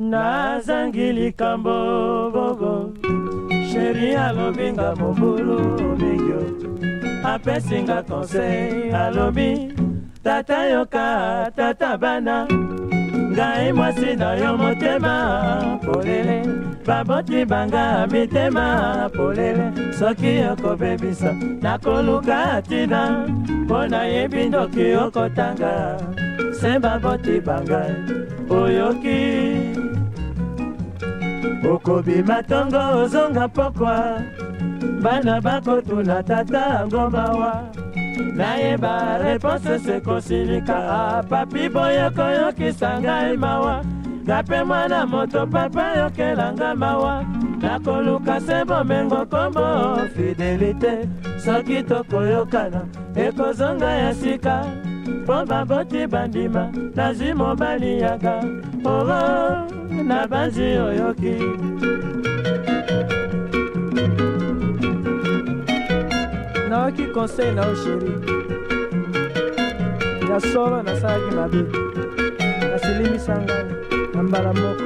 nazangi likambo bogo sheri alobi nga mobulu omingio apesi nga konsei alobi tata yoka tata bana ngai mwasi na yo motema polele baboti banga mitema polele soki okobebisa nakoluka tina mpo nayebi ndoki okotanga semba motema ngai oyoki okobima ntongo ozonga pokwa bana bakotuna tata ngomawa nayeba reponse sekosilika ah, papi boye koyokisa ngai mawa nga mpe mwana moto papa yokelanga mawa nakoluka se bomengo kombo fidelite soki tokoyokana ekozonga ya sika mpo baboti bandima nazwi mobali yaka oro na banzi oyoki nayoki konsei na yo sheri ya solo nasalaki mabe nasilimisa ngai na mbala moko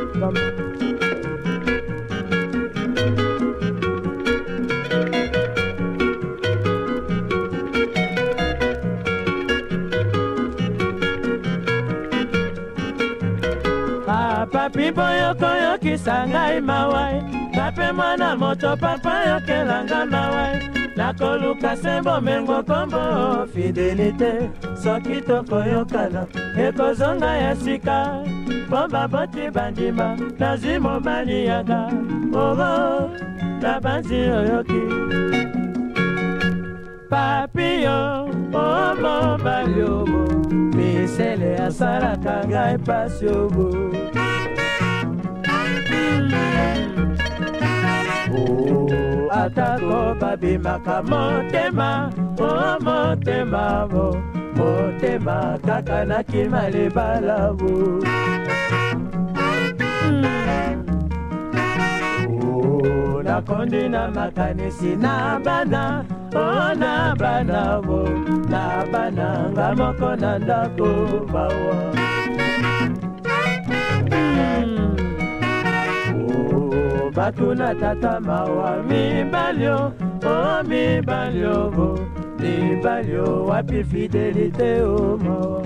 bapipo yokoyokisa ngai mawa nga mpe mwana moto papa yokelanga mawa nakoluka se bomengo kombo fidelite soki tokoyokana ekozonga ya sika mpo baboti bandima nazwi mobali yanga oro nabanzi oyoki papiyo o mobali obo misele asalaka ngai pasi obo atako babimaka motema o motema bo motema kaka nakima libala bo hmm. oh, nakondi na makanisi na bana o na bana bo na bana nga moko na ndako bawa batuna tata mawa mibali o o oh, mibali o bo mibali o wapi fidelite o mawa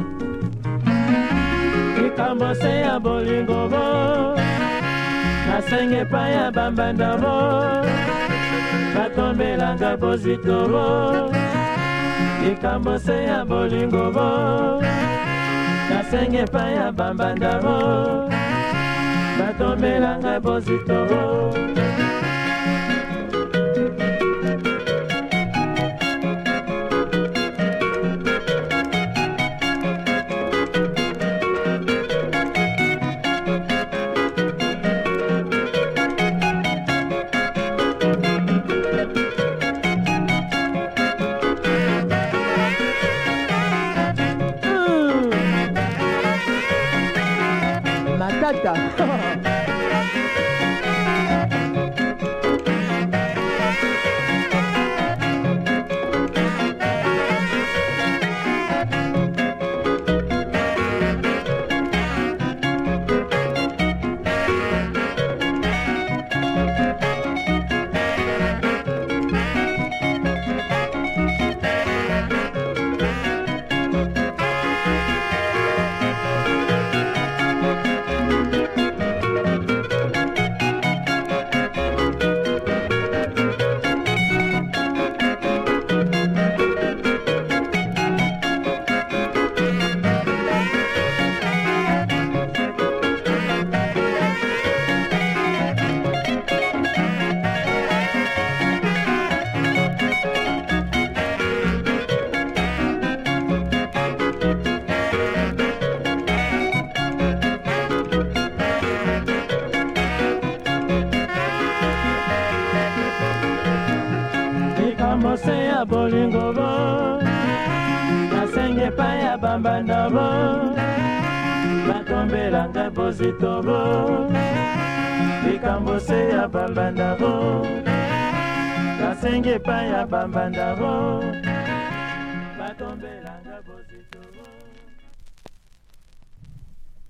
likambo se ya bolingo bo nasenge epai ya bambanda bo batombelanga bozwito bo likambo se ya bolingo bo nasenge epai ya bambanda bo batombelanga bozito った mingi epai ya bambandabo batombelanga bozitobo likambo se ya bambandabo kasengi epai ya bambandabo batombelanga bozitobo